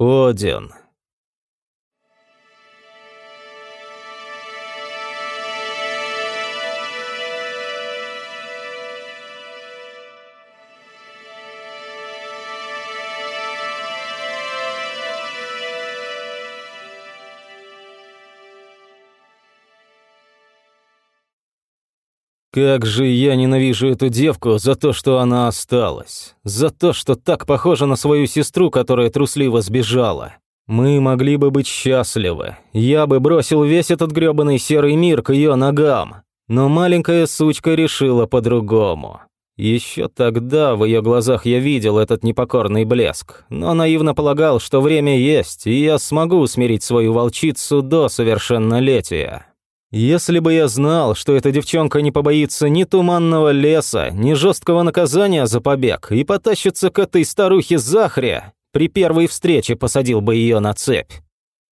Один. Как же я ненавижу эту девку за то, что она осталась. За то, что так похожа на свою сестру, которая трусливо сбежала. Мы могли бы быть счастливы. Я бы бросил весь этот грёбаный серый мир к ее ногам. Но маленькая сучка решила по-другому. Еще тогда в ее глазах я видел этот непокорный блеск, но наивно полагал, что время есть, и я смогу усмирить свою волчицу до совершеннолетия. Если бы я знал, что эта девчонка не побоится ни туманного леса, ни жесткого наказания за побег и потащится к этой старухе Захре, при первой встрече посадил бы ее на цепь.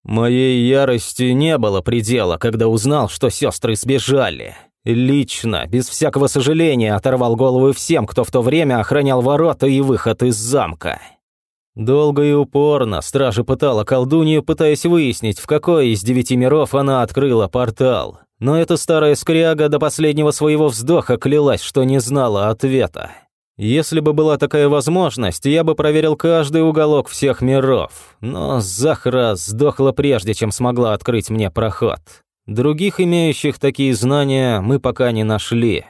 Моей ярости не было предела, когда узнал, что сестры сбежали. Лично, без всякого сожаления, оторвал головы всем, кто в то время охранял ворота и выход из замка. Долго и упорно стража пытала колдунью, пытаясь выяснить, в какой из девяти миров она открыла портал. Но эта старая скряга до последнего своего вздоха клялась, что не знала ответа. Если бы была такая возможность, я бы проверил каждый уголок всех миров. Но Захра сдохла прежде, чем смогла открыть мне проход. Других имеющих такие знания мы пока не нашли.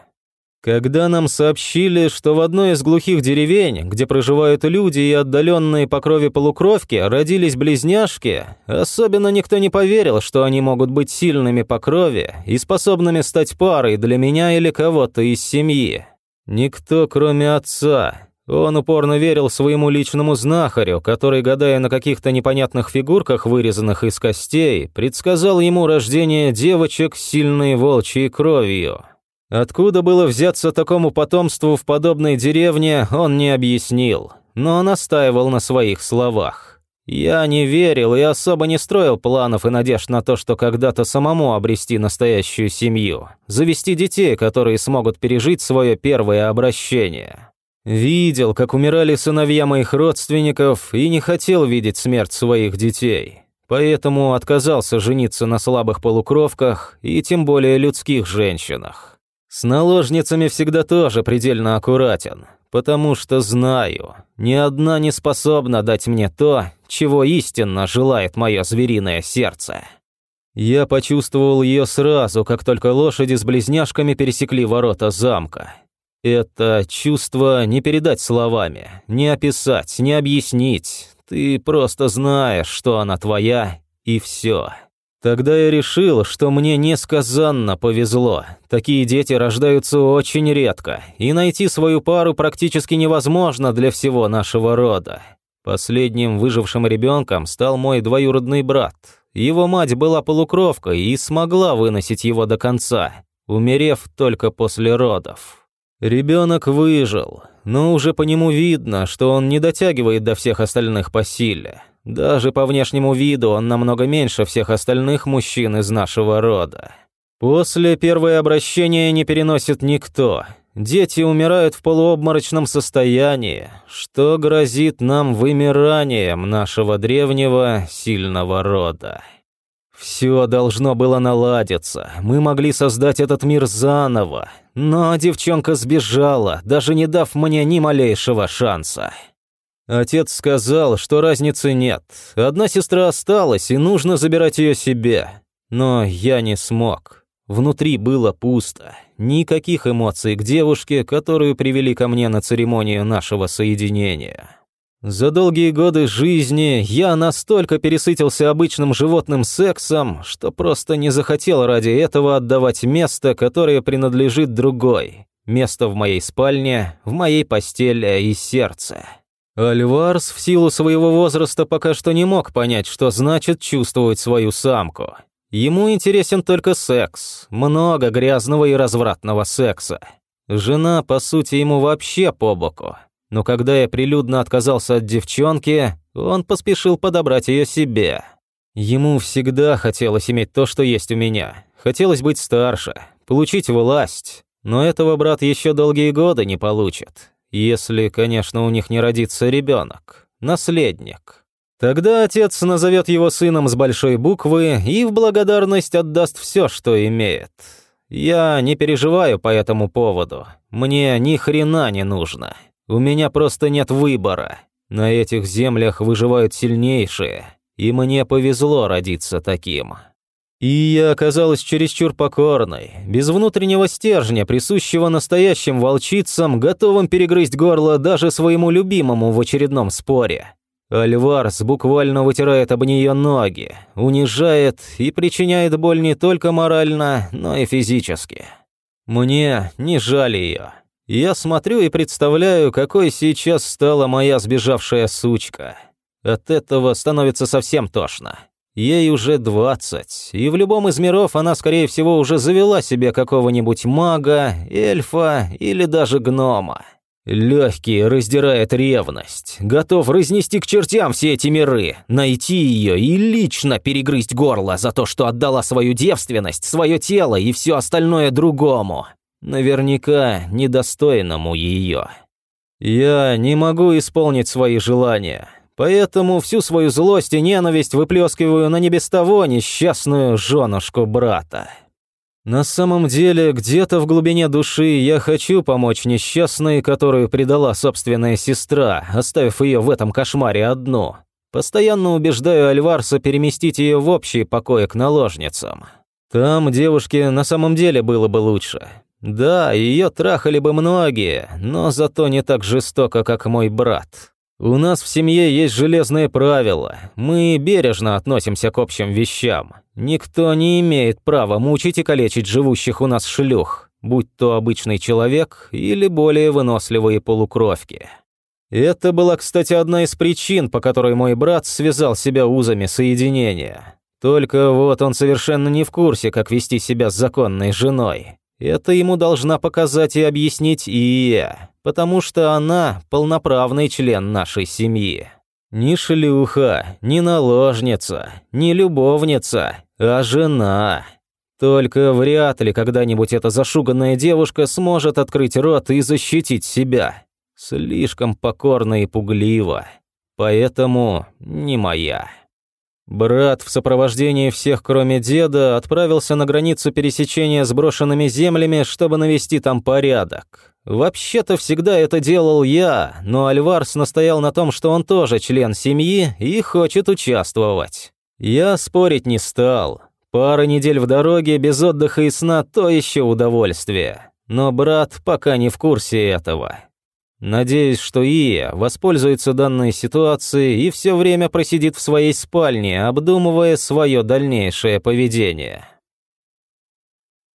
Когда нам сообщили, что в одной из глухих деревень, где проживают люди и отдаленные по крови полукровки, родились близняшки, особенно никто не поверил, что они могут быть сильными по крови и способными стать парой для меня или кого-то из семьи. Никто, кроме отца. Он упорно верил своему личному знахарю, который, гадая на каких-то непонятных фигурках, вырезанных из костей, предсказал ему рождение девочек сильной волчьей кровью. Откуда было взяться такому потомству в подобной деревне, он не объяснил, но настаивал на своих словах. Я не верил и особо не строил планов и надежд на то, что когда-то самому обрести настоящую семью, завести детей, которые смогут пережить свое первое обращение. Видел, как умирали сыновья моих родственников и не хотел видеть смерть своих детей. Поэтому отказался жениться на слабых полукровках и тем более людских женщинах. С наложницами всегда тоже предельно аккуратен, потому что знаю, ни одна не способна дать мне то, чего истинно желает мое звериное сердце. Я почувствовал ее сразу, как только лошади с близняшками пересекли ворота замка. Это чувство не передать словами, не описать, не объяснить. Ты просто знаешь, что она твоя, и все. Тогда я решил, что мне несказанно повезло. Такие дети рождаются очень редко, и найти свою пару практически невозможно для всего нашего рода. Последним выжившим ребенком стал мой двоюродный брат. Его мать была полукровкой и смогла выносить его до конца, умерев только после родов. Ребенок выжил, но уже по нему видно, что он не дотягивает до всех остальных по силе. Даже по внешнему виду он намного меньше всех остальных мужчин из нашего рода. После первого обращения не переносит никто. Дети умирают в полуобморочном состоянии, что грозит нам вымиранием нашего древнего сильного рода. Все должно было наладиться. Мы могли создать этот мир заново. Но девчонка сбежала, даже не дав мне ни малейшего шанса. Отец сказал, что разницы нет. Одна сестра осталась, и нужно забирать ее себе. Но я не смог. Внутри было пусто. Никаких эмоций к девушке, которую привели ко мне на церемонию нашего соединения. За долгие годы жизни я настолько пересытился обычным животным сексом, что просто не захотел ради этого отдавать место, которое принадлежит другой. Место в моей спальне, в моей постели и сердце. Альварс в силу своего возраста пока что не мог понять, что значит чувствовать свою самку. Ему интересен только секс, много грязного и развратного секса. Жена, по сути, ему вообще по боку. Но когда я прилюдно отказался от девчонки, он поспешил подобрать ее себе. Ему всегда хотелось иметь то, что есть у меня. Хотелось быть старше, получить власть. Но этого брат еще долгие годы не получит. Если, конечно, у них не родится ребенок, наследник. Тогда отец назовет его сыном с большой буквы и в благодарность отдаст все, что имеет. Я не переживаю по этому поводу. Мне ни хрена не нужно. У меня просто нет выбора. На этих землях выживают сильнейшие, и мне повезло родиться таким. И я оказалась чересчур покорной, без внутреннего стержня, присущего настоящим волчицам, готовым перегрызть горло даже своему любимому в очередном споре. Альварс буквально вытирает об нее ноги, унижает и причиняет боль не только морально, но и физически. Мне не жаль ее. Я смотрю и представляю, какой сейчас стала моя сбежавшая сучка. От этого становится совсем тошно. Ей уже двадцать, и в любом из миров она, скорее всего, уже завела себе какого-нибудь мага, эльфа или даже гнома. Легкий раздирает ревность, готов разнести к чертям все эти миры, найти ее и лично перегрызть горло за то, что отдала свою девственность, свое тело и все остальное другому. Наверняка недостойному ее. Я не могу исполнить свои желания, Поэтому всю свою злость и ненависть выплескиваю на не того несчастную женушку брата. На самом деле, где-то в глубине души я хочу помочь несчастной, которую предала собственная сестра, оставив ее в этом кошмаре одну. Постоянно убеждаю Альварса переместить ее в общий покой к наложницам. Там девушке на самом деле было бы лучше. Да, ее трахали бы многие, но зато не так жестоко, как мой брат. У нас в семье есть железные правила. Мы бережно относимся к общим вещам. Никто не имеет права мучить и калечить живущих у нас шлюх, будь то обычный человек или более выносливые полукровки. Это была, кстати, одна из причин, по которой мой брат связал себя узами соединения. Только вот он совершенно не в курсе, как вести себя с законной женой. Это ему должна показать и объяснить и я потому что она полноправный член нашей семьи. Ни шлюха, ни наложница, ни любовница, а жена. Только вряд ли когда-нибудь эта зашуганная девушка сможет открыть рот и защитить себя. Слишком покорно и пугливо. Поэтому не моя. Брат в сопровождении всех, кроме деда, отправился на границу пересечения с брошенными землями, чтобы навести там порядок. Вообще-то всегда это делал я, но Альварс настоял на том, что он тоже член семьи и хочет участвовать. Я спорить не стал. Пара недель в дороге без отдыха и сна – то еще удовольствие. Но брат пока не в курсе этого. Надеюсь, что Ия воспользуется данной ситуацией и все время просидит в своей спальне, обдумывая свое дальнейшее поведение.